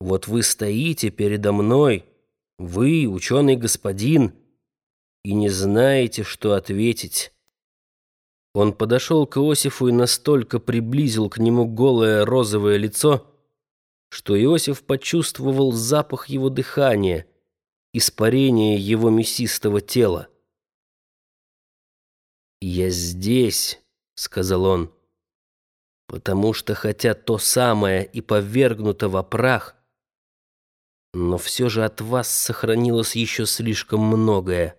Вот вы стоите передо мной, вы, ученый господин, и не знаете, что ответить. Он подошел к Иосифу и настолько приблизил к нему голое розовое лицо, что Иосиф почувствовал запах его дыхания, испарение его мясистого тела. «Я здесь», — сказал он, — «потому что хотя то самое и повергнуто во прах, но все же от вас сохранилось еще слишком многое.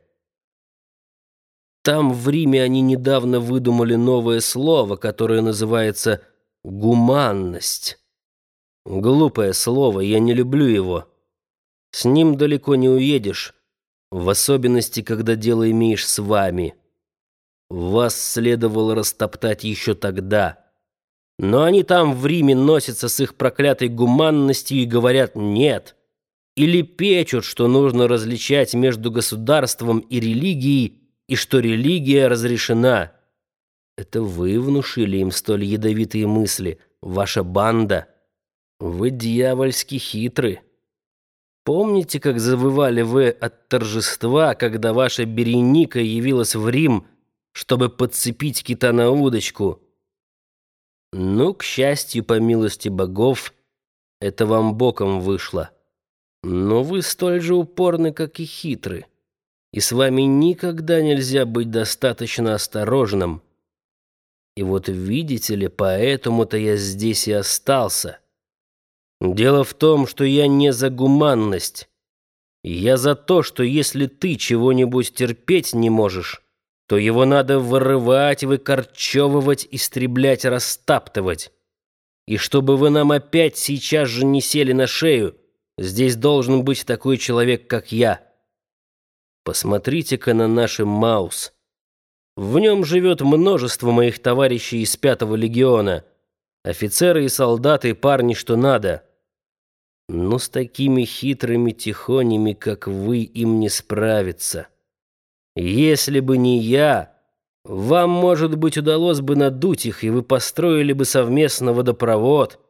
Там, в Риме, они недавно выдумали новое слово, которое называется «гуманность». Глупое слово, я не люблю его. С ним далеко не уедешь, в особенности, когда дело имеешь с вами. Вас следовало растоптать еще тогда. Но они там в Риме носятся с их проклятой гуманностью и говорят «нет» или печут, что нужно различать между государством и религией, и что религия разрешена. Это вы внушили им столь ядовитые мысли, ваша банда. Вы дьявольски хитры. Помните, как завывали вы от торжества, когда ваша Береника явилась в Рим, чтобы подцепить кита на удочку? Ну, к счастью, по милости богов, это вам боком вышло. Но вы столь же упорны, как и хитры, и с вами никогда нельзя быть достаточно осторожным. И вот видите ли, поэтому-то я здесь и остался. Дело в том, что я не за гуманность. Я за то, что если ты чего-нибудь терпеть не можешь, то его надо вырывать, выкорчевывать, истреблять, растаптывать. И чтобы вы нам опять сейчас же не сели на шею, Здесь должен быть такой человек, как я. Посмотрите-ка на наш Маус. В нем живет множество моих товарищей из пятого легиона. Офицеры и солдаты, парни, что надо. Но с такими хитрыми тихонями, как вы, им не справиться. Если бы не я, вам, может быть, удалось бы надуть их, и вы построили бы совместно водопровод —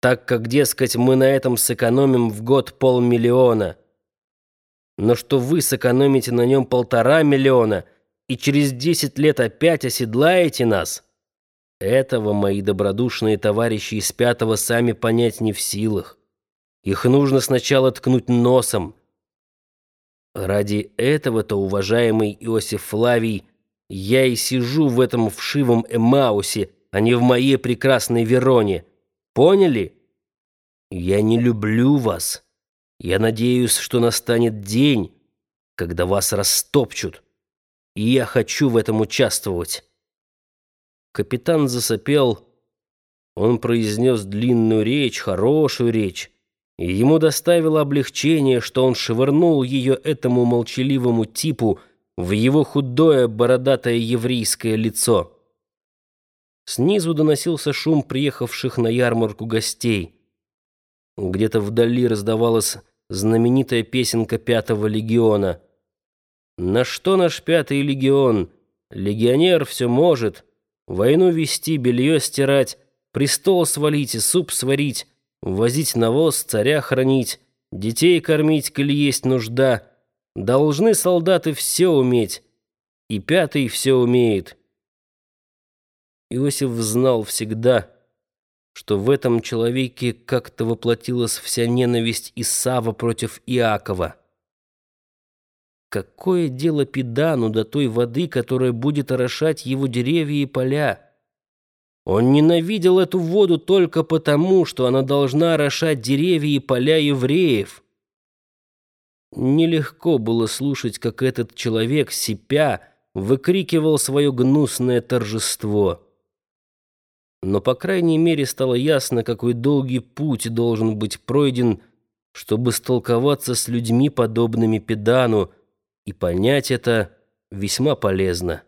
так как, дескать, мы на этом сэкономим в год полмиллиона. Но что вы сэкономите на нем полтора миллиона и через десять лет опять оседлаете нас, этого мои добродушные товарищи из пятого сами понять не в силах. Их нужно сначала ткнуть носом. Ради этого-то, уважаемый Иосиф Флавий, я и сижу в этом вшивом Эмаусе, а не в моей прекрасной Вероне. Поняли? Я не люблю вас. Я надеюсь, что настанет день, когда вас растопчут. И я хочу в этом участвовать. Капитан засопел. Он произнес длинную речь, хорошую речь. И ему доставило облегчение, что он швырнул ее этому молчаливому типу в его худое бородатое еврейское лицо. Снизу доносился шум приехавших на ярмарку гостей. Где-то вдали раздавалась знаменитая песенка Пятого легиона. «На что наш Пятый легион? Легионер все может. Войну вести, белье стирать, престол свалить и суп сварить, возить навоз, царя хранить, детей кормить, коль есть нужда. Должны солдаты все уметь, и Пятый все умеет». Иосиф знал всегда, что в этом человеке как-то воплотилась вся ненависть Исава против Иакова. Какое дело Педану до той воды, которая будет орошать его деревья и поля? Он ненавидел эту воду только потому, что она должна орошать деревья и поля евреев. Нелегко было слушать, как этот человек, сипя, выкрикивал свое гнусное торжество но, по крайней мере, стало ясно, какой долгий путь должен быть пройден, чтобы столковаться с людьми, подобными Педану, и понять это весьма полезно.